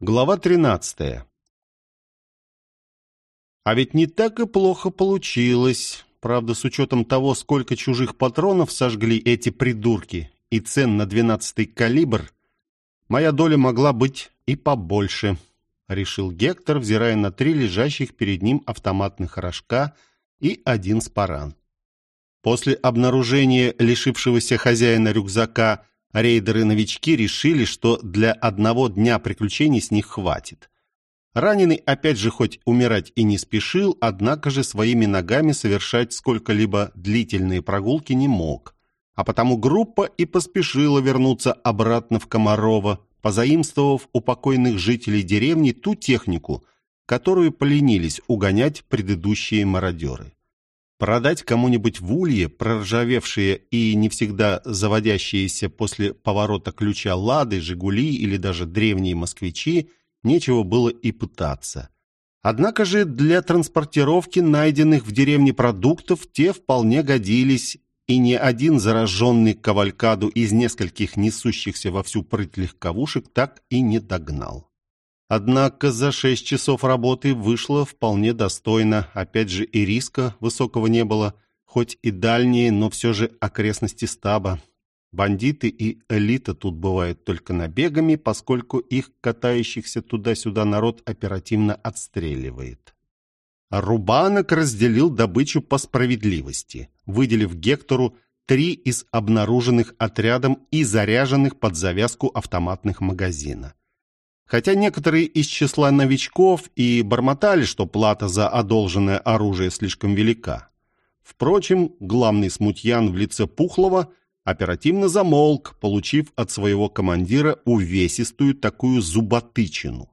Глава 13. А ведь не так и плохо получилось. Правда, с учетом того, сколько чужих патронов сожгли эти придурки и цен на двенадцатый калибр, моя доля могла быть и побольше, решил Гектор, взирая на три лежащих перед ним автоматных рожка и один спаран. После обнаружения лишившегося хозяина рюкзака Рейдеры-новички решили, что для одного дня приключений с них хватит. Раненый опять же хоть умирать и не спешил, однако же своими ногами совершать сколько-либо длительные прогулки не мог. А потому группа и поспешила вернуться обратно в Комарово, позаимствовав у покойных жителей деревни ту технику, которую поленились угонять предыдущие мародеры. Продать кому-нибудь в улье проржавевшие и не всегда заводящиеся после поворота ключа «Лады», «Жигули» или даже древние «Москвичи» нечего было и пытаться. Однако же для транспортировки найденных в деревне продуктов те вполне годились, и ни один зараженный кавалькаду из нескольких несущихся во всю прыть легковушек так и не догнал. Однако за шесть часов работы вышло вполне достойно. Опять же и риска высокого не было, хоть и дальние, но все же окрестности стаба. Бандиты и элита тут бывают только набегами, поскольку их катающихся туда-сюда народ оперативно отстреливает. Рубанок разделил добычу по справедливости, выделив Гектору три из обнаруженных отрядом и заряженных под завязку автоматных магазина. Хотя некоторые из числа новичков и бормотали, что плата за одолженное оружие слишком велика. Впрочем, главный смутьян в лице Пухлова оперативно замолк, получив от своего командира увесистую такую зуботычину.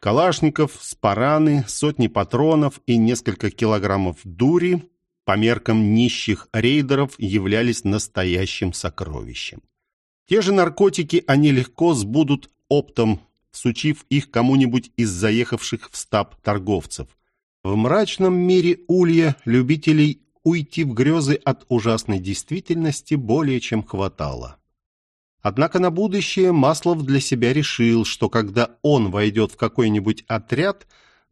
Калашников, спараны, сотни патронов и несколько килограммов дури по меркам нищих рейдеров являлись настоящим сокровищем. Те же наркотики они легко сбудут оптом всучив их кому-нибудь из заехавших в стаб торговцев. В мрачном мире улья любителей уйти в грезы от ужасной действительности более чем хватало. Однако на будущее Маслов для себя решил, что когда он войдет в какой-нибудь отряд,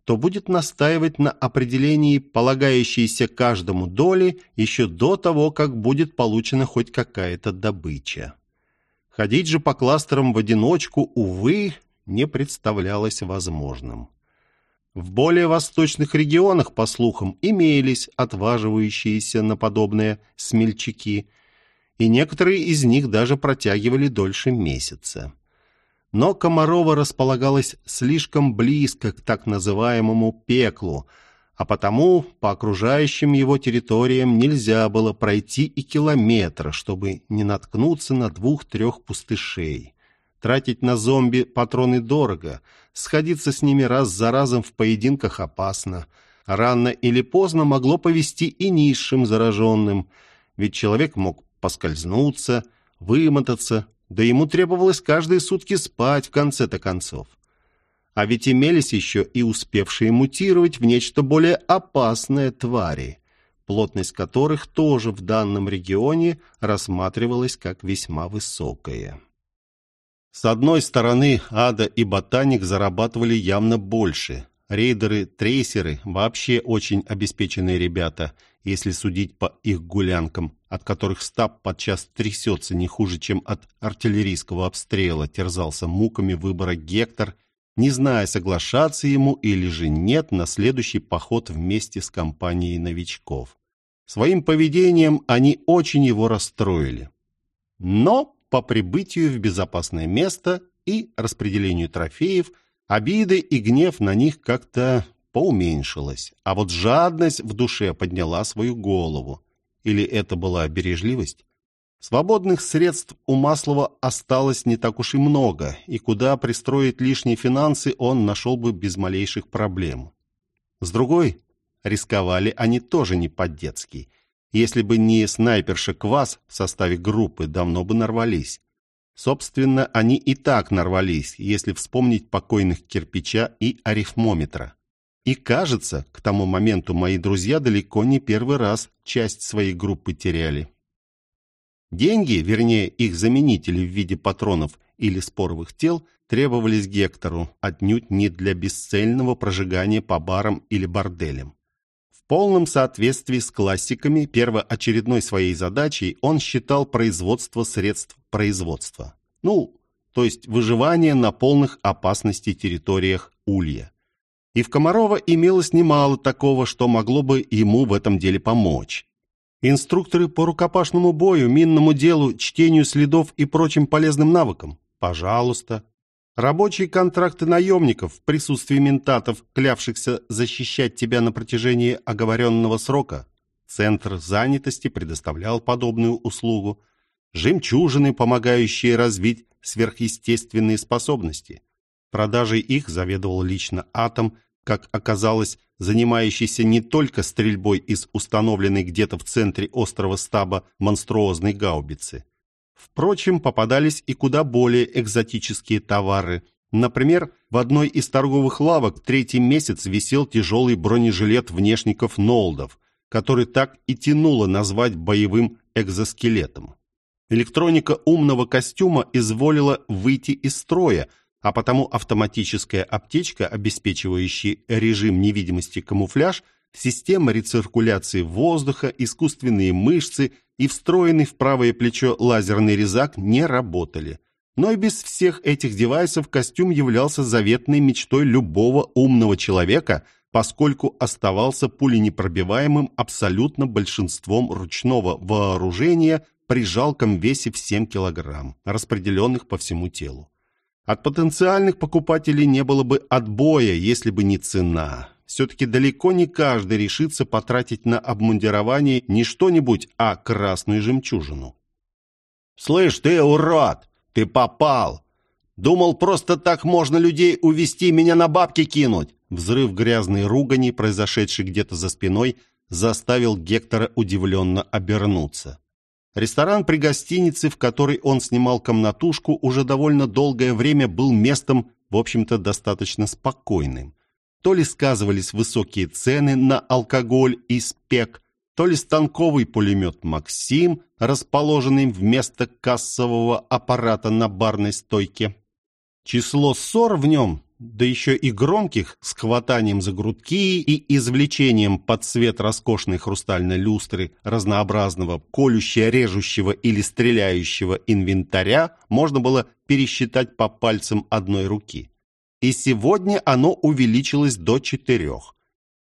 то будет настаивать на определении полагающейся каждому доли еще до того, как будет получена хоть какая-то добыча. Ходить же по кластерам в одиночку, увы, не представлялось возможным. В более восточных регионах, по слухам, имелись отваживающиеся на подобное смельчаки, и некоторые из них даже протягивали дольше месяца. Но Комарова располагалась слишком близко к так называемому «пеклу», а потому по окружающим его территориям нельзя было пройти и километра, чтобы не наткнуться на двух-трех пустышей. Тратить на зомби патроны дорого, сходиться с ними раз за разом в поединках опасно. Рано или поздно могло повести и низшим зараженным, ведь человек мог поскользнуться, вымотаться, да ему требовалось каждые сутки спать в конце-то концов. А ведь имелись еще и успевшие мутировать в нечто более опасное твари, плотность которых тоже в данном регионе рассматривалась как весьма высокая. С одной стороны, Ада и Ботаник зарабатывали явно больше. Рейдеры-трейсеры вообще очень обеспеченные ребята, если судить по их гулянкам, от которых стаб подчас трясется не хуже, чем от артиллерийского обстрела, терзался муками выбора Гектор, не зная, соглашаться ему или же нет на следующий поход вместе с компанией новичков. Своим поведением они очень его расстроили. Но по прибытию в безопасное место и распределению трофеев, обиды и гнев на них как-то поуменьшилось, а вот жадность в душе подняла свою голову. Или это была бережливость? Свободных средств у Маслова осталось не так уж и много, и куда пристроить лишние финансы он нашел бы без малейших проблем. С другой, рисковали они тоже не по-детски, если бы не снайперша Квас в составе группы, давно бы нарвались. Собственно, они и так нарвались, если вспомнить покойных кирпича и арифмометра. И кажется, к тому моменту мои друзья далеко не первый раз часть своей группы теряли. Деньги, вернее их заменители в виде патронов или споровых тел, требовались Гектору отнюдь не для бесцельного прожигания по барам или борделям. Полном соответствии с классиками первоочередной своей задачей он считал производство средств производства. Ну, то есть выживание на полных опасностей территориях Улья. И в Комарова имелось немало такого, что могло бы ему в этом деле помочь. Инструкторы по рукопашному бою, минному делу, чтению следов и прочим полезным навыкам? Пожалуйста. Рабочие контракты наемников в присутствии ментатов, клявшихся защищать тебя на протяжении оговоренного срока. Центр занятости предоставлял подобную услугу. Жемчужины, помогающие развить сверхъестественные способности. Продажей их заведовал лично Атом, как оказалось, занимающийся не только стрельбой из установленной где-то в центре острова стаба монструозной гаубицы. Впрочем, попадались и куда более экзотические товары. Например, в одной из торговых лавок третий месяц висел тяжелый бронежилет внешников Нолдов, который так и тянуло назвать боевым экзоскелетом. Электроника умного костюма изволила выйти из строя, а потому автоматическая аптечка, обеспечивающая режим невидимости камуфляж, система рециркуляции воздуха, искусственные мышцы и встроенный в правое плечо лазерный резак не работали. Но и без всех этих девайсов костюм являлся заветной мечтой любого умного человека, поскольку оставался пуленепробиваемым абсолютно большинством ручного вооружения при жалком весе в 7 килограмм, распределенных по всему телу. От потенциальных покупателей не было бы отбоя, если бы не цена. Все-таки далеко не каждый решится потратить на обмундирование не что-нибудь, а красную жемчужину. «Слышь, ты урод! Ты попал! Думал, просто так можно людей увести, меня на бабки кинуть!» Взрыв грязной ругани, произошедший где-то за спиной, заставил Гектора удивленно обернуться. Ресторан при гостинице, в которой он снимал комнатушку, уже довольно долгое время был местом, в общем-то, достаточно спокойным. То ли сказывались высокие цены на алкоголь и спек, то ли станковый пулемет «Максим», расположенный вместо кассового аппарата на барной стойке. Число ссор в нем да еще и громких, с хватанием за грудки и извлечением под цвет роскошной хрустальной люстры разнообразного колющего, или стреляющего инвентаря можно было пересчитать по пальцам одной руки. И сегодня оно увеличилось до четырех.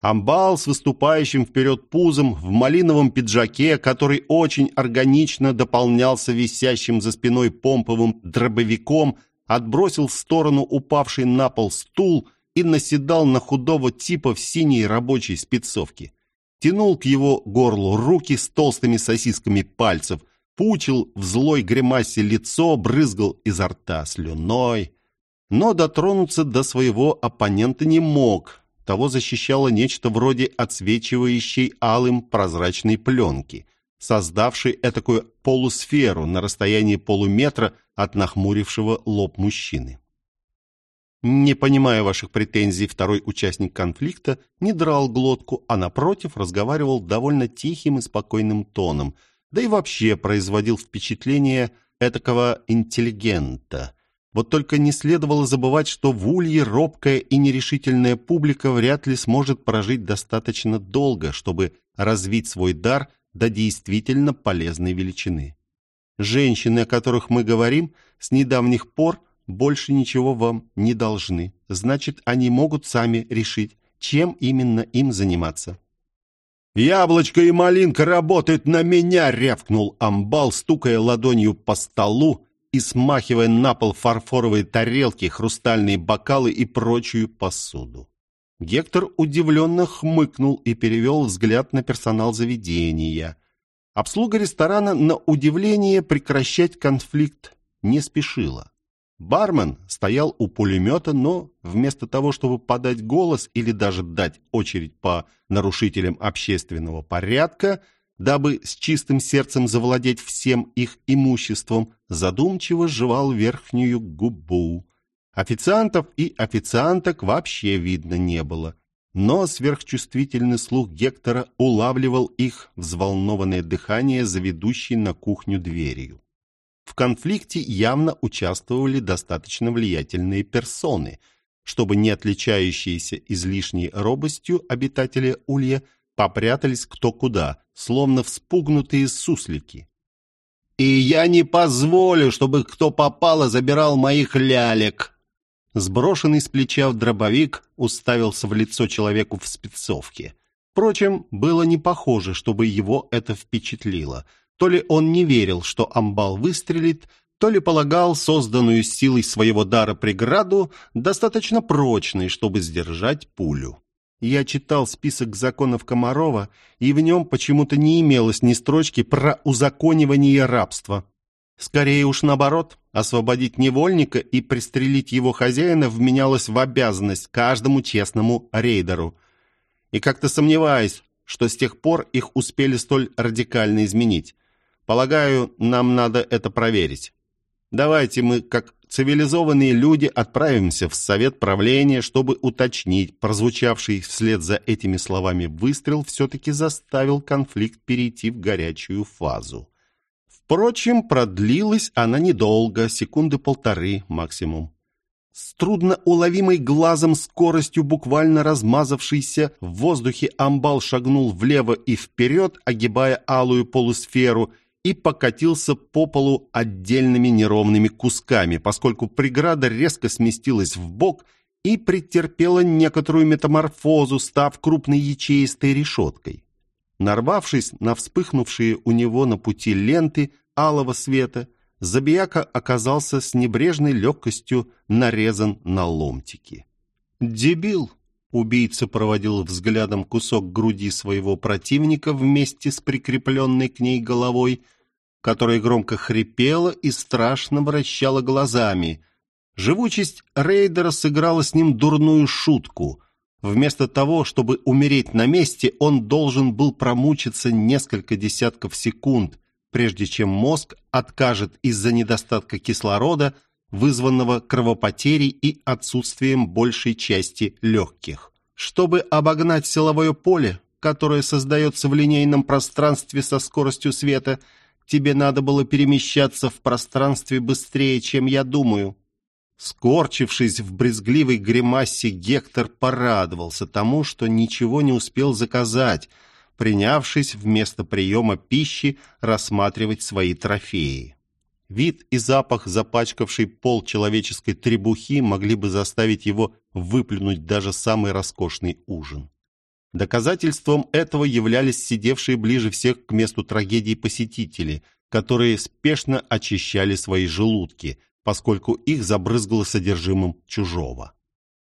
Амбал с выступающим вперед пузом в малиновом пиджаке, который очень органично дополнялся висящим за спиной помповым дробовиком – отбросил в сторону упавший на пол стул и наседал на худого типа в синей рабочей спецовке. Тянул к его горлу руки с толстыми сосисками пальцев, пучил в злой гримасе лицо, брызгал изо рта слюной. Но дотронуться до своего оппонента не мог. Того защищало нечто вроде отсвечивающей алым прозрачной пленки – создавший этакую полусферу на расстоянии полуметра от нахмурившего лоб мужчины. Не понимая ваших претензий, второй участник конфликта не драл глотку, а напротив разговаривал довольно тихим и спокойным тоном, да и вообще производил впечатление этакого интеллигента. Вот только не следовало забывать, что в Улье робкая и нерешительная публика вряд ли сможет прожить достаточно долго, чтобы развить свой дар – до действительно полезной величины. Женщины, о которых мы говорим, с недавних пор больше ничего вам не должны. Значит, они могут сами решить, чем именно им заниматься. «Яблочко и малинка работают на меня!» — рявкнул амбал, стукая ладонью по столу и смахивая на пол фарфоровые тарелки, хрустальные бокалы и прочую посуду. Гектор удивленно хмыкнул и перевел взгляд на персонал заведения. Обслуга ресторана, на удивление, прекращать конфликт не спешила. Бармен стоял у пулемета, но вместо того, чтобы подать голос или даже дать очередь по нарушителям общественного порядка, дабы с чистым сердцем завладеть всем их имуществом, задумчиво жевал верхнюю губу. Официантов и официанток вообще видно не было. но сверхчувствительный слух Гектора улавливал их взволнованное дыхание за ведущей на кухню дверью. В конфликте явно участвовали достаточно влиятельные персоны, чтобы не отличающиеся излишней робостью обитатели Улья попрятались кто куда, словно вспугнутые суслики. «И я не позволю, чтобы кто попало забирал моих лялек!» Сброшенный с плеча в дробовик уставился в лицо человеку в спецовке. Впрочем, было не похоже, чтобы его это впечатлило. То ли он не верил, что амбал выстрелит, то ли полагал созданную силой своего дара преграду достаточно прочной, чтобы сдержать пулю. Я читал список законов Комарова, и в нем почему-то не имелось ни строчки про узаконивание рабства. Скорее уж наоборот, освободить невольника и пристрелить его хозяина вменялось в обязанность каждому честному рейдеру. И как-то сомневаюсь, что с тех пор их успели столь радикально изменить. Полагаю, нам надо это проверить. Давайте мы, как цивилизованные люди, отправимся в совет правления, чтобы уточнить. Прозвучавший вслед за этими словами выстрел все-таки заставил конфликт перейти в горячую фазу. Впрочем, продлилась она недолго, секунды полторы максимум. С трудноуловимой глазом скоростью, буквально размазавшийся в воздухе, амбал шагнул влево и вперед, огибая алую полусферу, и покатился по полу отдельными неровными кусками, поскольку преграда резко сместилась в бок и претерпела некоторую метаморфозу, став крупной ячеистой решеткой. Нарвавшись на вспыхнувшие у него на пути ленты, алого света, Забияка оказался с небрежной легкостью нарезан на ломтики. «Дебил!» — убийца проводил взглядом кусок груди своего противника вместе с прикрепленной к ней головой, которая громко хрипела и страшно вращала глазами. Живучесть рейдера сыграла с ним дурную шутку. Вместо того, чтобы умереть на месте, он должен был промучиться несколько десятков секунд, прежде чем мозг откажет из-за недостатка кислорода, вызванного кровопотерей и отсутствием большей части легких. Чтобы обогнать силовое поле, которое создается в линейном пространстве со скоростью света, тебе надо было перемещаться в пространстве быстрее, чем я думаю. Скорчившись в брезгливой гримасе, Гектор порадовался тому, что ничего не успел заказать – принявшись вместо приема пищи рассматривать свои трофеи. Вид и запах, запачкавший пол человеческой требухи, могли бы заставить его выплюнуть даже самый роскошный ужин. Доказательством этого являлись сидевшие ближе всех к месту трагедии посетители, которые спешно очищали свои желудки, поскольку их забрызгало содержимым чужого.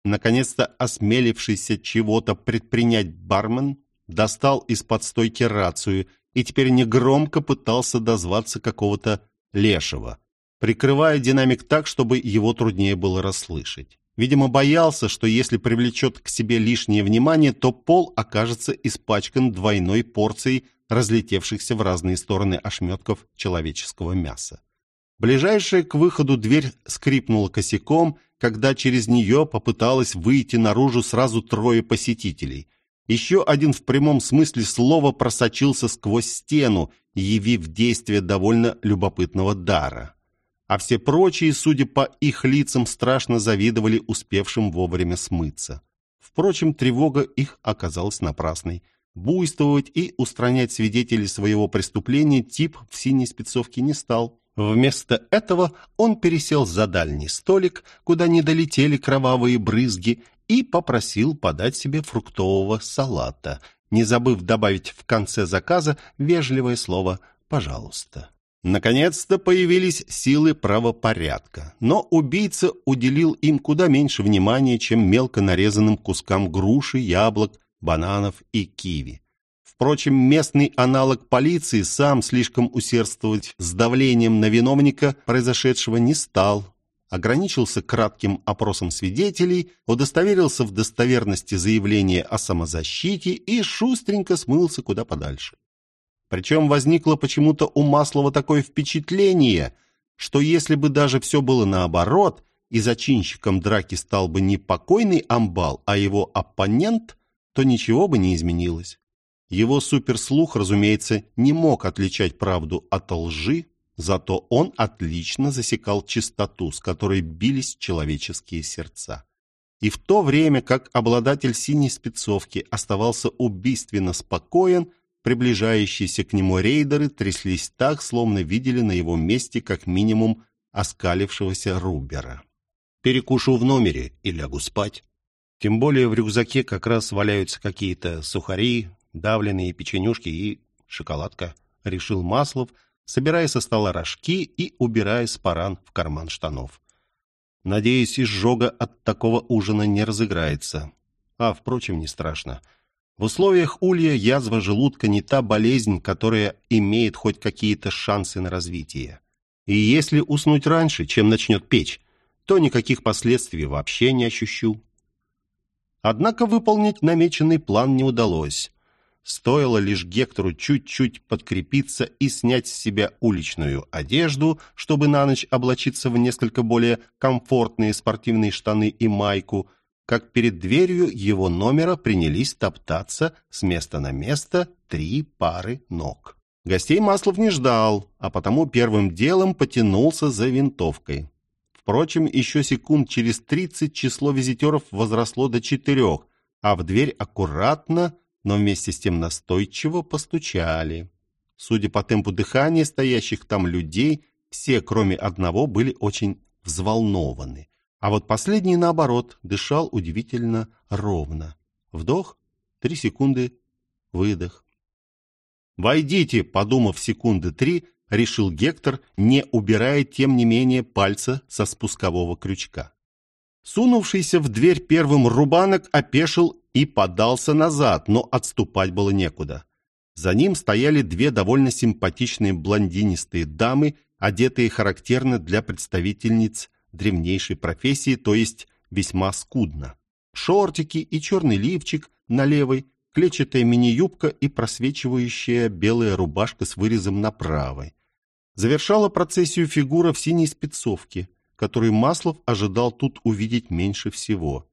Наконец-то осмелившийся чего-то предпринять бармен достал из-под стойки рацию и теперь негромко пытался дозваться какого-то лешего, прикрывая динамик так, чтобы его труднее было расслышать. Видимо, боялся, что если привлечет к себе лишнее внимание, то пол окажется испачкан двойной порцией разлетевшихся в разные стороны ошметков человеческого мяса. Ближайшая к выходу дверь скрипнула косяком, когда через нее попыталось выйти наружу сразу трое посетителей. Еще один в прямом смысле слова просочился сквозь стену, явив действие довольно любопытного дара. А все прочие, судя по их лицам, страшно завидовали успевшим вовремя смыться. Впрочем, тревога их оказалась напрасной. Буйствовать и устранять свидетелей своего преступления тип в синей спецовке не стал. Вместо этого он пересел за дальний столик, куда не долетели кровавые брызги, и попросил подать себе фруктового салата, не забыв добавить в конце заказа вежливое слово «пожалуйста». Наконец-то появились силы правопорядка, но убийца уделил им куда меньше внимания, чем мелко нарезанным кускам груши, яблок, бананов и киви. Впрочем, местный аналог полиции сам слишком усердствовать с давлением на виновника произошедшего не стал, ограничился кратким опросом свидетелей, удостоверился в достоверности заявления о самозащите и шустренько смылся куда подальше. Причем возникло почему-то у Маслова такое впечатление, что если бы даже все было наоборот, и зачинщиком драки стал бы не покойный амбал, а его оппонент, то ничего бы не изменилось. Его суперслух, разумеется, не мог отличать правду от лжи, зато он отлично засекал чистоту, с которой бились человеческие сердца. И в то время, как обладатель синей спецовки оставался убийственно спокоен, приближающиеся к нему рейдеры тряслись так, словно видели на его месте как минимум оскалившегося Рубера. «Перекушу в номере и лягу спать». Тем более в рюкзаке как раз валяются какие-то сухари, давленные печенюшки и шоколадка, решил Маслов, собирая со стола рожки и убирая спаран в карман штанов. Надеюсь, изжога от такого ужина не разыграется. А, впрочем, не страшно. В условиях улья язва желудка не та болезнь, которая имеет хоть какие-то шансы на развитие. И если уснуть раньше, чем начнет печь, то никаких последствий вообще не ощущу. Однако выполнить намеченный план не удалось. Стоило лишь Гектору чуть-чуть подкрепиться и снять с себя уличную одежду, чтобы на ночь облачиться в несколько более комфортные спортивные штаны и майку, как перед дверью его номера принялись топтаться с места на место три пары ног. Гостей Маслов не ждал, а потому первым делом потянулся за винтовкой. Впрочем, еще секунд через тридцать число визитеров возросло до четырех, а в дверь аккуратно но вместе с тем настойчиво постучали. Судя по темпу дыхания стоящих там людей, все, кроме одного, были очень взволнованы. А вот последний, наоборот, дышал удивительно ровно. Вдох, три секунды, выдох. «Войдите!» — подумав секунды три, решил Гектор, не убирая, тем не менее, пальца со спускового крючка. Сунувшийся в дверь первым рубанок опешил и подался назад, но отступать было некуда. За ним стояли две довольно симпатичные блондинистые дамы, одетые характерно для представительниц древнейшей профессии, то есть весьма скудно. Шортики и черный лифчик на левой, клетчатая мини-юбка и просвечивающая белая рубашка с вырезом на правой. Завершала процессию фигура в синей спецовке, которую Маслов ожидал тут увидеть меньше всего.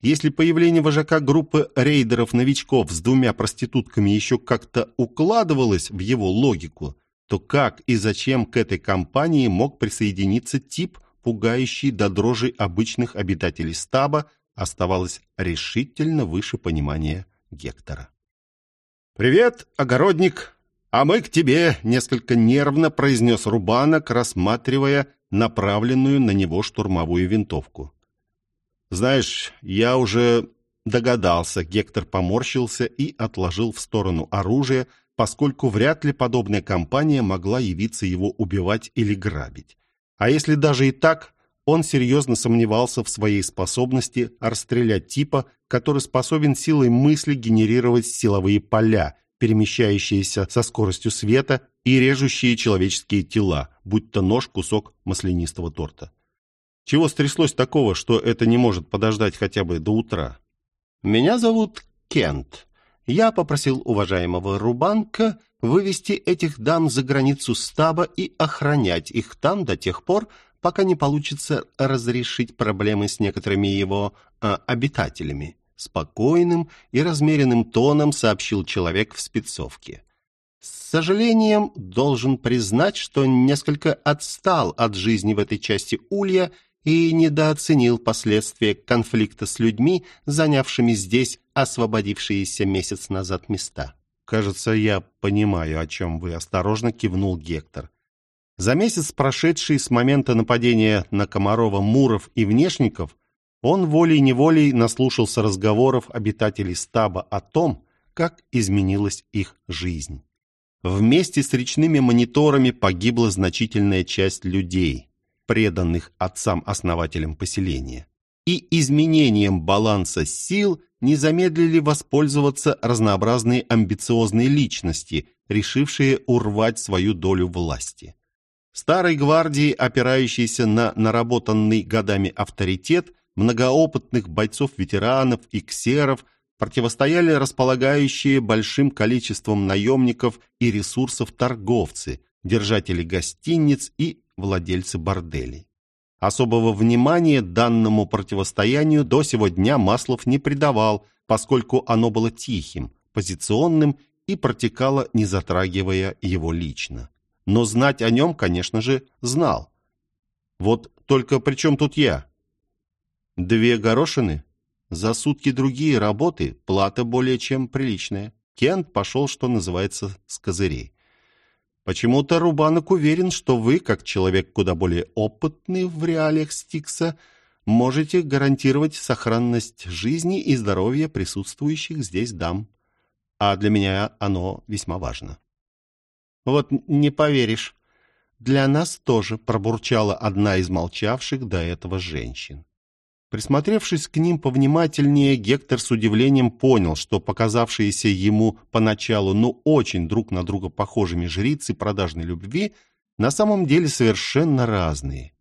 Если появление вожака группы рейдеров-новичков с двумя проститутками еще как-то укладывалось в его логику, то как и зачем к этой компании мог присоединиться тип, пугающий до дрожи обычных обитателей стаба, оставалось решительно выше понимания Гектора. «Привет, огородник! А мы к тебе!» — несколько нервно произнес Рубанок, рассматривая направленную на него штурмовую винтовку. Знаешь, я уже догадался, Гектор поморщился и отложил в сторону оружие, поскольку вряд ли подобная компания могла явиться его убивать или грабить. А если даже и так, он серьезно сомневался в своей способности расстрелять типа, который способен силой мысли генерировать силовые поля, перемещающиеся со скоростью света и режущие человеческие тела, будь то нож, кусок маслянистого торта. Чего стряслось такого, что это не может подождать хотя бы до утра? Меня зовут Кент. Я попросил уважаемого Рубанка вывести этих дам за границу стаба и охранять их там до тех пор, пока не получится разрешить проблемы с некоторыми его э, обитателями. Спокойным и размеренным тоном сообщил человек в спецовке. С сожалением должен признать, что несколько отстал от жизни в этой части Улья и недооценил последствия конфликта с людьми, занявшими здесь освободившиеся месяц назад места. «Кажется, я понимаю, о чем вы», — осторожно кивнул Гектор. За месяц, прошедший с момента нападения на Комарова, Муров и Внешников, он волей-неволей наслушался разговоров обитателей стаба о том, как изменилась их жизнь. Вместе с речными мониторами погибла значительная часть людей преданных отцам-основателям поселения, и изменением баланса сил не замедлили воспользоваться разнообразные амбициозные личности, решившие урвать свою долю власти. Старой гвардии, опирающейся на наработанный годами авторитет, многоопытных бойцов-ветеранов и ксеров, противостояли располагающие большим количеством наемников и ресурсов торговцы, держатели гостиниц и владельцы борделей. Особого внимания данному противостоянию до сего дня Маслов не придавал, поскольку оно было тихим, позиционным и протекало, не затрагивая его лично. Но знать о нем, конечно же, знал. Вот только при чем тут я? Две горошины? За сутки другие работы плата более чем приличная. Кент пошел, что называется, с козырей. Почему-то Рубанок уверен, что вы, как человек куда более опытный в реалиях Стикса, можете гарантировать сохранность жизни и здоровья присутствующих здесь дам. А для меня оно весьма важно. Вот не поверишь, для нас тоже пробурчала одна из молчавших до этого женщин. Присмотревшись к ним повнимательнее, Гектор с удивлением понял, что показавшиеся ему поначалу ну очень друг на друга похожими жрицы продажной любви на самом деле совершенно разные.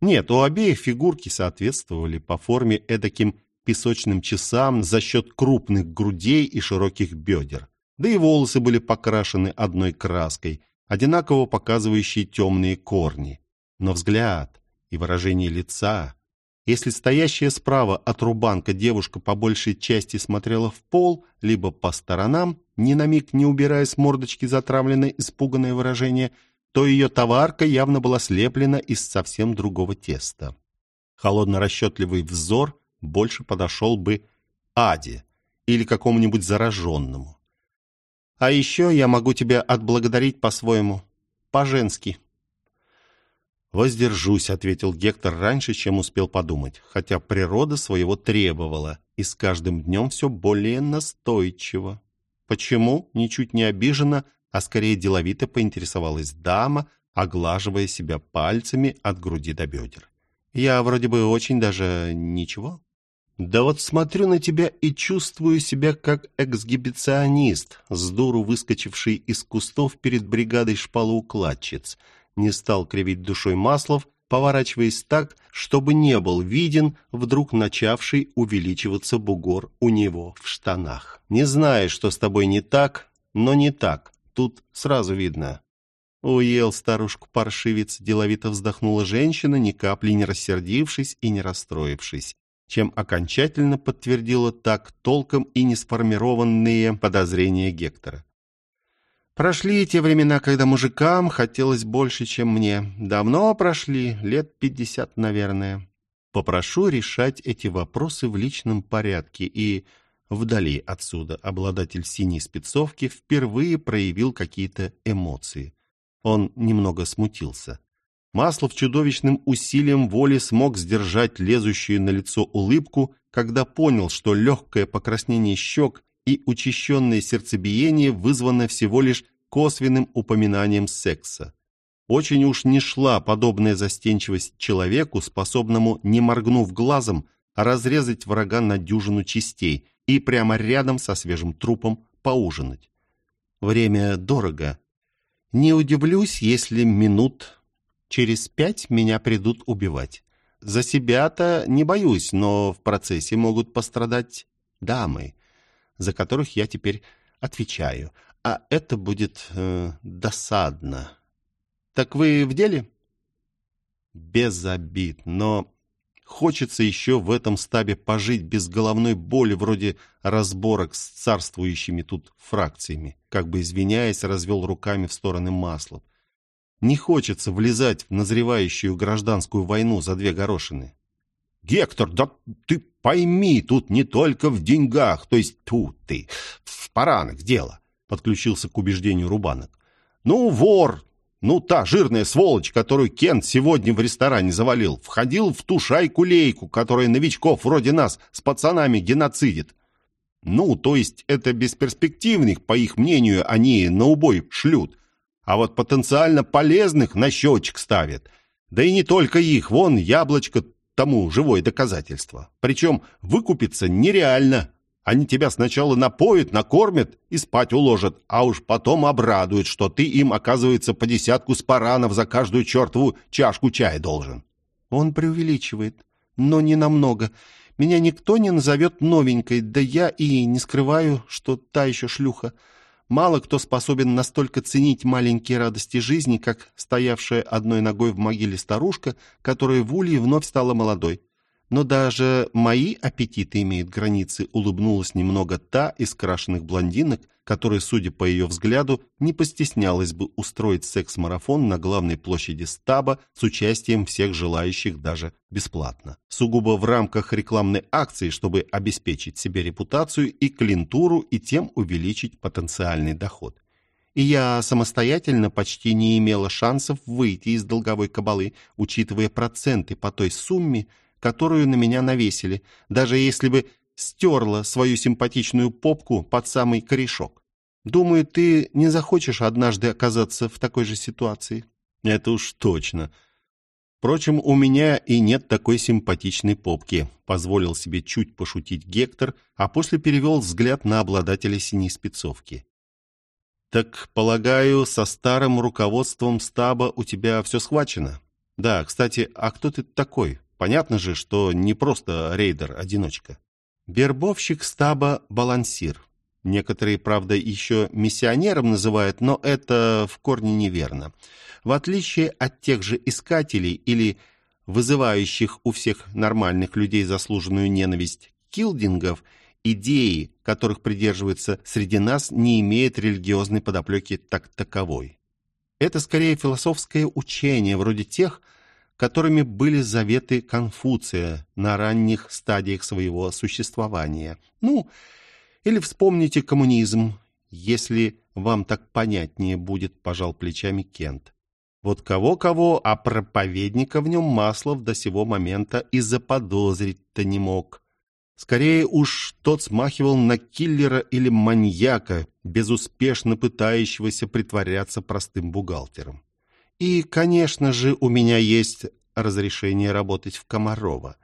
Нет, у обеих фигурки соответствовали по форме эдаким песочным часам за счет крупных грудей и широких бедер. Да и волосы были покрашены одной краской, одинаково показывающей темные корни. Но взгляд и выражение лица если стоящая справа от рубанка девушка по большей части смотрела в пол, либо по сторонам, ни на миг не убирая с мордочки затравленное испуганное выражение, то ее товарка явно была слеплена из совсем другого теста. Холодно-расчетливый взор больше подошел бы Аде или какому-нибудь зараженному. «А еще я могу тебя отблагодарить по-своему, по-женски», «Воздержусь», — ответил Гектор раньше, чем успел подумать, хотя природа своего требовала, и с каждым днем все более настойчиво. Почему? Ничуть не обижена, а скорее деловито поинтересовалась дама, оглаживая себя пальцами от груди до бедер. «Я вроде бы очень даже ничего». «Да вот смотрю на тебя и чувствую себя как эксгибиционист, с дуру выскочивший из кустов перед бригадой шпалоукладчиц» не стал кривить душой Маслов, поворачиваясь так, чтобы не был виден вдруг начавший увеличиваться бугор у него в штанах. «Не знаешь, что с тобой не так, но не так. Тут сразу видно». Уел старушку-паршивец, деловито вздохнула женщина, ни капли не рассердившись и не расстроившись, чем окончательно подтвердила так толком и не сформированные подозрения Гектора. Прошли те времена, когда мужикам хотелось больше, чем мне. Давно прошли, лет пятьдесят, наверное. Попрошу решать эти вопросы в личном порядке и... Вдали отсюда обладатель синей спецовки впервые проявил какие-то эмоции. Он немного смутился. Маслов чудовищным усилием воли смог сдержать лезущую на лицо улыбку, когда понял, что легкое покраснение щек и учащенное сердцебиение вызвано всего лишь косвенным упоминанием секса. Очень уж не шла подобная застенчивость человеку, способному, не моргнув глазом, разрезать врага на дюжину частей и прямо рядом со свежим трупом поужинать. Время дорого. Не удивлюсь, если минут через пять меня придут убивать. За себя-то не боюсь, но в процессе могут пострадать дамы, за которых я теперь отвечаю. А это будет э, досадно. Так вы в деле? Без обид, но хочется еще в этом стабе пожить без головной боли, вроде разборок с царствующими тут фракциями. Как бы извиняясь, развел руками в стороны Маслов. Не хочется влезать в назревающую гражданскую войну за две горошины. Гектор, да ты пойми, тут не только в деньгах, то есть тут ты, в паранах дело, подключился к убеждению Рубанок. Ну, вор, ну, та жирная сволочь, которую Кент сегодня в ресторане завалил, входил в ту шайку-лейку, которая новичков вроде нас с пацанами геноцидит. Ну, то есть это бесперспективных, по их мнению, они на убой шлют, а вот потенциально полезных на счетчик ставят. Да и не только их, вон яблочко тому живое доказательство. Причем выкупиться нереально. Они тебя сначала напоят, накормят и спать уложат, а уж потом обрадуют, что ты им, оказывается, по десятку спаранов за каждую чертову чашку чая должен. Он преувеличивает, но не намного. Меня никто не назовет новенькой, да я и не скрываю, что та еще шлюха. Мало кто способен настолько ценить маленькие радости жизни, как стоявшая одной ногой в могиле старушка, которая в улье вновь стала молодой. Но даже мои аппетиты имеют границы, улыбнулась немного та из крашеных блондинок, которая, судя по ее взгляду, не постеснялась бы устроить секс-марафон на главной площади стаба с участием всех желающих даже бесплатно. Сугубо в рамках рекламной акции, чтобы обеспечить себе репутацию и клиентуру и тем увеличить потенциальный доход. И я самостоятельно почти не имела шансов выйти из долговой кабалы, учитывая проценты по той сумме, которую на меня навесили, даже если бы стерла свою симпатичную попку под самый корешок. Думаю, ты не захочешь однажды оказаться в такой же ситуации. Это уж точно. Впрочем, у меня и нет такой симпатичной попки, позволил себе чуть пошутить Гектор, а после перевел взгляд на обладателя синей спецовки. Так, полагаю, со старым руководством стаба у тебя все схвачено? Да, кстати, а кто ты такой? Понятно же, что не просто рейдер-одиночка. Вербовщик стаба «Балансир». Некоторые, правда, еще миссионером называют, но это в корне неверно. В отличие от тех же искателей или вызывающих у всех нормальных людей заслуженную ненависть килдингов, идеи, которых придерживаются среди нас, не имеют религиозной подоплеки так таковой. Это скорее философское учение, вроде тех, которыми были заветы Конфуция на ранних стадиях своего существования. Ну, или вспомните коммунизм, если вам так понятнее будет, пожал плечами Кент. Вот кого-кого, а проповедника в нем Маслов до сего момента и заподозрить-то не мог. Скорее уж тот смахивал на киллера или маньяка, безуспешно пытающегося притворяться простым бухгалтером. И, конечно же, у меня есть разрешение работать в Комарова.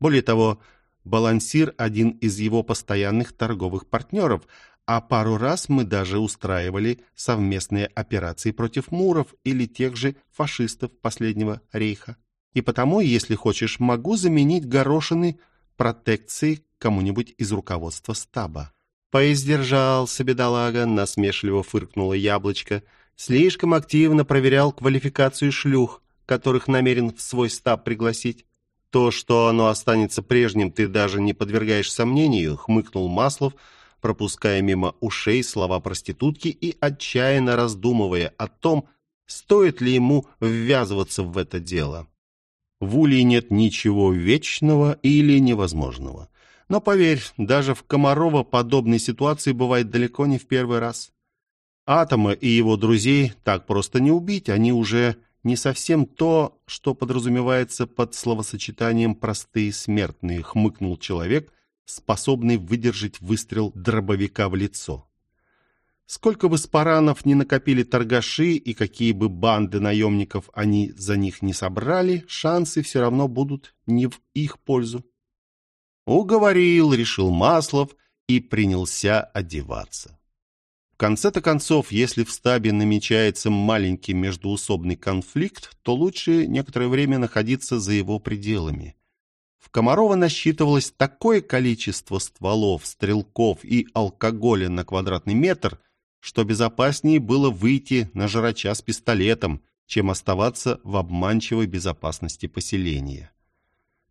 Более того, балансир – один из его постоянных торговых партнеров, а пару раз мы даже устраивали совместные операции против муров или тех же фашистов последнего рейха. И потому, если хочешь, могу заменить горошины протекции кому-нибудь из руководства стаба. Поиздержался, бедолага, насмешливо фыркнула яблочко – Слишком активно проверял квалификацию шлюх, которых намерен в свой стаб пригласить. То, что оно останется прежним, ты даже не подвергаешь сомнению, хмыкнул Маслов, пропуская мимо ушей слова проститутки и отчаянно раздумывая о том, стоит ли ему ввязываться в это дело. В Улии нет ничего вечного или невозможного. Но поверь, даже в Комарова подобные ситуации бывают далеко не в первый раз. Атома и его друзей так просто не убить, они уже не совсем то, что подразумевается под словосочетанием «простые смертные», хмыкнул человек, способный выдержать выстрел дробовика в лицо. Сколько бы спаранов не накопили торгаши и какие бы банды наемников они за них не собрали, шансы все равно будут не в их пользу. Уговорил, решил Маслов и принялся одеваться конце-то концов, если в стабе намечается маленький междуусобный конфликт, то лучше некоторое время находиться за его пределами. В Комарова насчитывалось такое количество стволов, стрелков и алкоголя на квадратный метр, что безопаснее было выйти на жрача с пистолетом, чем оставаться в обманчивой безопасности поселения.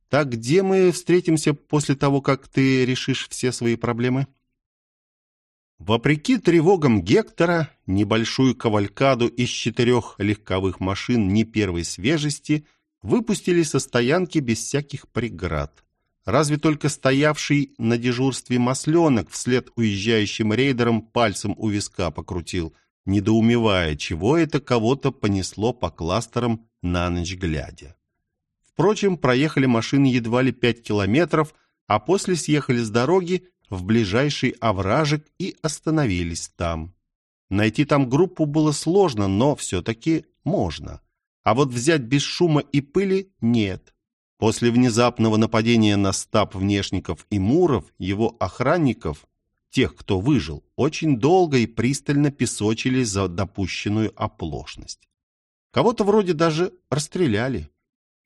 «Так где мы встретимся после того, как ты решишь все свои проблемы?» Вопреки тревогам Гектора, небольшую кавалькаду из четырех легковых машин не первой свежести выпустили со стоянки без всяких преград. Разве только стоявший на дежурстве масленок вслед уезжающим рейдерам пальцем у виска покрутил, недоумевая, чего это кого-то понесло по кластерам на ночь глядя. Впрочем, проехали машины едва ли пять километров, а после съехали с дороги в ближайший овражек и остановились там. Найти там группу было сложно, но все-таки можно. А вот взять без шума и пыли нет. После внезапного нападения на стаб внешников и муров, его охранников, тех, кто выжил, очень долго и пристально песочили за допущенную оплошность. Кого-то вроде даже расстреляли.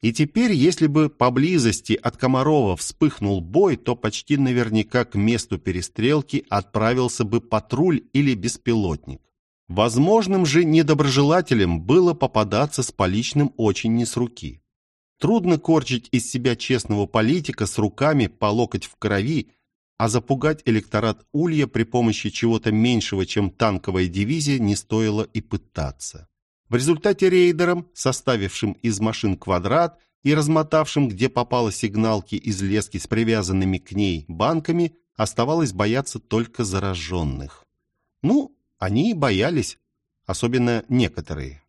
И теперь, если бы поблизости от Комарова вспыхнул бой, то почти наверняка к месту перестрелки отправился бы патруль или беспилотник. Возможным же недоброжелателям было попадаться с поличным очень не с руки. Трудно корчить из себя честного политика с руками по локоть в крови, а запугать электорат Улья при помощи чего-то меньшего, чем танковая дивизия, не стоило и пытаться. В результате рейдерам, составившим из машин квадрат и размотавшим, где попало сигналки из лески с привязанными к ней банками, оставалось бояться только зараженных. Ну, они и боялись, особенно некоторые.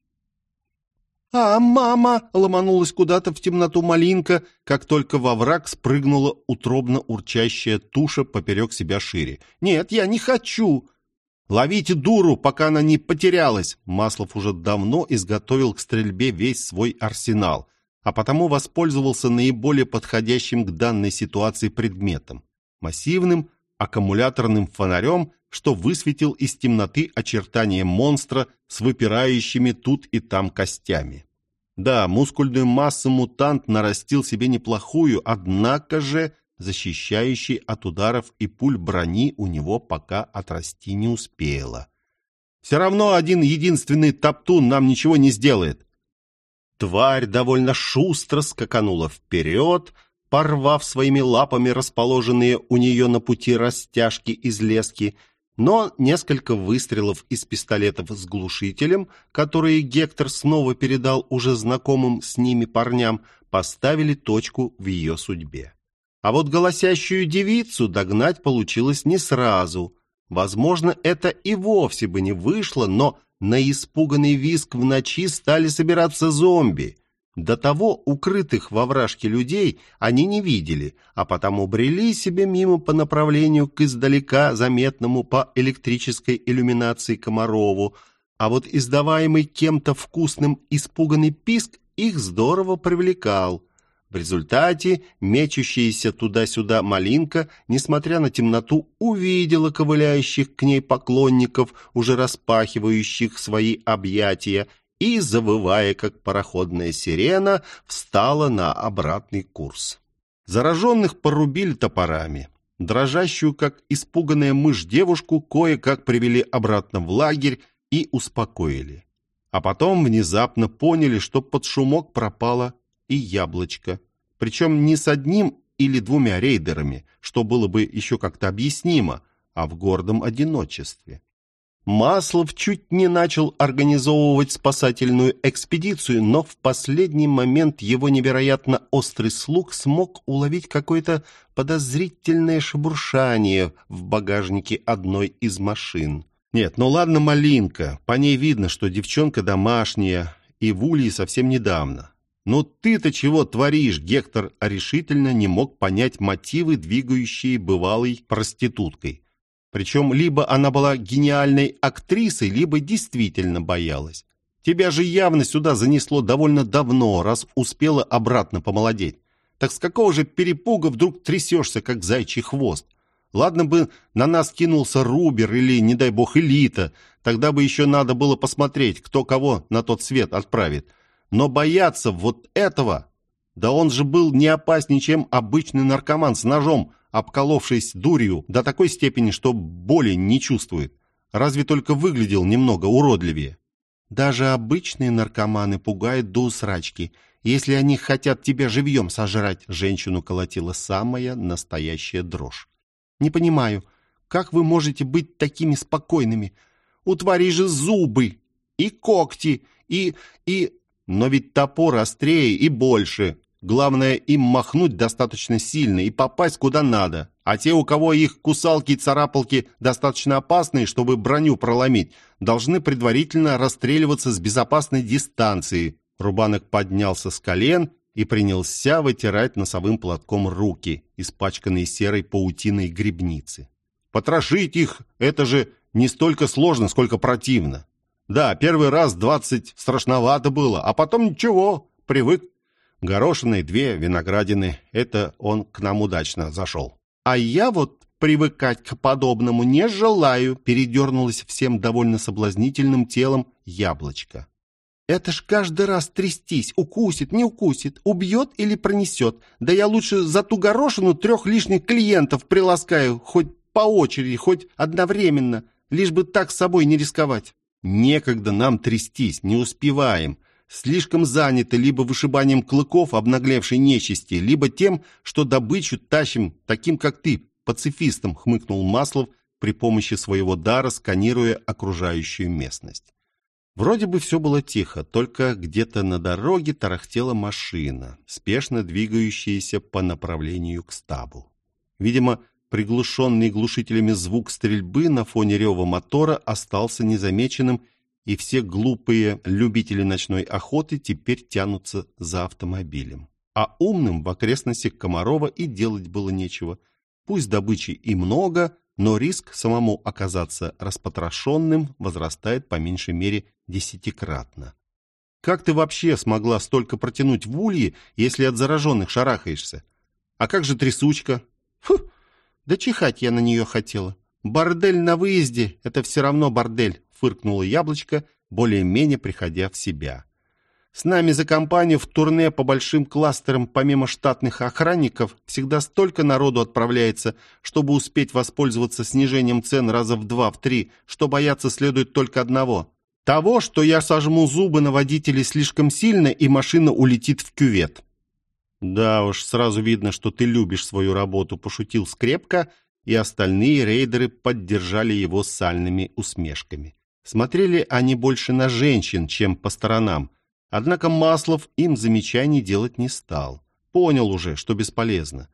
«А, мама!» — ломанулась куда-то в темноту малинка, как только во враг спрыгнула утробно урчащая туша поперек себя шире. «Нет, я не хочу!» «Ловите дуру, пока она не потерялась!» Маслов уже давно изготовил к стрельбе весь свой арсенал, а потому воспользовался наиболее подходящим к данной ситуации предметом – массивным аккумуляторным фонарем, что высветил из темноты очертания монстра с выпирающими тут и там костями. Да, мускульную массу мутант нарастил себе неплохую, однако же защищающей от ударов и пуль брони у него пока отрасти не успела. Все равно один единственный топтун нам ничего не сделает. Тварь довольно шустро скаканула вперед, порвав своими лапами расположенные у нее на пути растяжки из лески, но несколько выстрелов из пистолетов с глушителем, которые Гектор снова передал уже знакомым с ними парням, поставили точку в ее судьбе. А вот голосящую девицу догнать получилось не сразу. Возможно, это и вовсе бы не вышло, но на испуганный визг в ночи стали собираться зомби. До того укрытых во вражке людей они не видели, а потому брели себе мимо по направлению к издалека заметному по электрической иллюминации Комарову, а вот издаваемый кем-то вкусным испуганный писк их здорово привлекал. В результате мечущаяся туда-сюда малинка, несмотря на темноту, увидела ковыляющих к ней поклонников, уже распахивающих свои объятия, и, завывая, как пароходная сирена, встала на обратный курс. Зараженных порубили топорами. Дрожащую, как испуганная мышь девушку, кое-как привели обратно в лагерь и успокоили. А потом внезапно поняли, что под шумок пропало и яблочко. Причем не с одним или двумя рейдерами, что было бы еще как-то объяснимо, а в гордом одиночестве. Маслов чуть не начал организовывать спасательную экспедицию, но в последний момент его невероятно острый слух смог уловить какое-то подозрительное шебуршание в багажнике одной из машин. Нет, ну ладно, малинка, по ней видно, что девчонка домашняя и в улье совсем недавно. Но ты-то чего творишь, Гектор решительно не мог понять мотивы, двигающие бывалой проституткой. Причем либо она была гениальной актрисой, либо действительно боялась. Тебя же явно сюда занесло довольно давно, раз успела обратно помолодеть. Так с какого же перепуга вдруг трясешься, как зайчий хвост? Ладно бы на нас кинулся Рубер или, не дай бог, Элита, тогда бы еще надо было посмотреть, кто кого на тот свет отправит. Но бояться вот этого... Да он же был не опаснее, чем обычный наркоман с ножом, обколовшись дурью до такой степени, что боли не чувствует. Разве только выглядел немного уродливее. Даже обычные наркоманы пугают до усрачки. Если они хотят тебя живьем сожрать, женщину колотила самая настоящая дрожь. Не понимаю, как вы можете быть такими спокойными? У тварей же зубы и когти, и... и... Но ведь топор острее и больше. Главное им махнуть достаточно сильно и попасть куда надо. А те, у кого их кусалки и царапалки достаточно опасные, чтобы броню проломить, должны предварительно расстреливаться с безопасной дистанции. Рубанок поднялся с колен и принялся вытирать носовым платком руки, испачканные серой паутиной грибницы. Потрошить их – это же не столько сложно, сколько противно. Да, первый раз двадцать страшновато было, а потом ничего, привык. Горошины две, виноградины. Это он к нам удачно зашел. А я вот привыкать к подобному не желаю, передернулась всем довольно соблазнительным телом яблочко. Это ж каждый раз трястись, укусит, не укусит, убьет или пронесет. Да я лучше за ту горошину трех лишних клиентов приласкаю, хоть по очереди, хоть одновременно, лишь бы так с собой не рисковать. Некогда нам трястись, не успеваем. Слишком заняты либо вышибанием клыков обнаглевшей нечисти, либо тем, что добычу тащим таким, как ты, пацифистом, хмыкнул Маслов при помощи своего дара, сканируя окружающую местность. Вроде бы все было тихо, только где-то на дороге тарахтела машина, спешно двигающаяся по направлению к стабу. Видимо, приглушенный глушителями звук стрельбы на фоне рева мотора остался незамеченным, и все глупые любители ночной охоты теперь тянутся за автомобилем. А умным в окрестностях Комарова и делать было нечего. Пусть добычи и много, но риск самому оказаться распотрошенным возрастает по меньшей мере десятикратно. Как ты вообще смогла столько протянуть в улье, если от зараженных шарахаешься? А как же трясучка? Фу, да чихать я на нее хотела. Бордель на выезде — это все равно бордель, фыркнула яблочко, более-менее приходя в себя. С нами за компанию в турне по большим кластерам, помимо штатных охранников, всегда столько народу отправляется, чтобы успеть воспользоваться снижением цен раза в два, в три, что бояться следует только одного. Того, что я сожму зубы на водителей слишком сильно, и машина улетит в кювет. Да уж, сразу видно, что ты любишь свою работу, пошутил скрепко, и остальные рейдеры поддержали его сальными усмешками. Смотрели они больше на женщин, чем по сторонам, Однако Маслов им замечаний делать не стал. Понял уже, что бесполезно.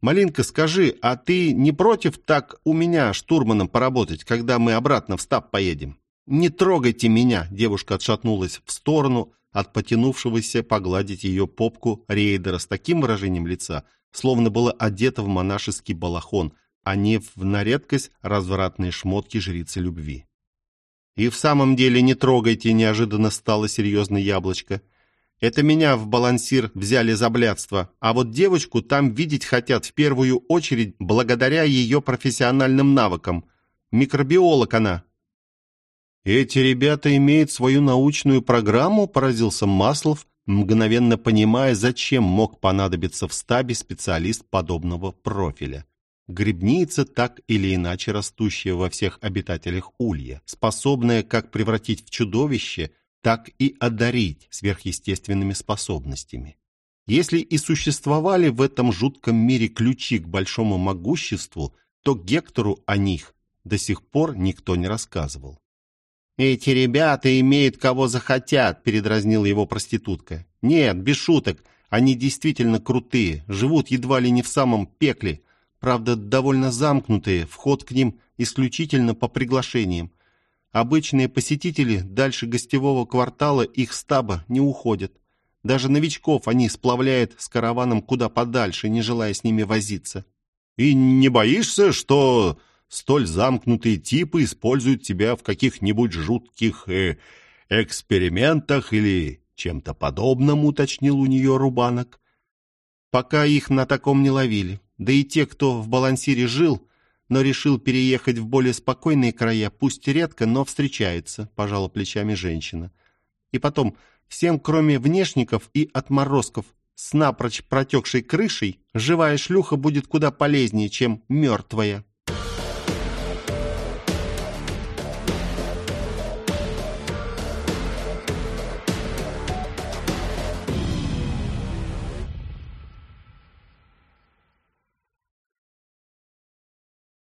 «Малинка, скажи, а ты не против так у меня штурманом поработать, когда мы обратно в стаб поедем?» «Не трогайте меня!» – девушка отшатнулась в сторону от потянувшегося погладить ее попку рейдера с таким выражением лица, словно было одета в монашеский балахон, а не в на редкость развратные шмотки жрицы любви. «И в самом деле не трогайте», — неожиданно стало серьезно яблочко. «Это меня в балансир взяли за блядство, а вот девочку там видеть хотят в первую очередь благодаря ее профессиональным навыкам. Микробиолог она». «Эти ребята имеют свою научную программу?» — поразился Маслов, мгновенно понимая, зачем мог понадобиться в стабе специалист подобного профиля. Грибница, так или иначе растущая во всех обитателях улья, способная как превратить в чудовище, так и одарить сверхъестественными способностями. Если и существовали в этом жутком мире ключи к большому могуществу, то Гектору о них до сих пор никто не рассказывал. «Эти ребята имеют кого захотят», — передразнила его проститутка. «Нет, без шуток, они действительно крутые, живут едва ли не в самом пекле, Правда, довольно замкнутые, вход к ним исключительно по приглашениям. Обычные посетители дальше гостевого квартала их стаба не уходят. Даже новичков они сплавляют с караваном куда подальше, не желая с ними возиться. И не боишься, что столь замкнутые типы используют тебя в каких-нибудь жутких э, экспериментах или чем-то подобном, уточнил у нее Рубанок. Пока их на таком не ловили. Да и те, кто в балансире жил, но решил переехать в более спокойные края, пусть редко, но встречается, пожала плечами женщина. И потом, всем, кроме внешников и отморозков, с напрочь протекшей крышей, живая шлюха будет куда полезнее, чем мертвая.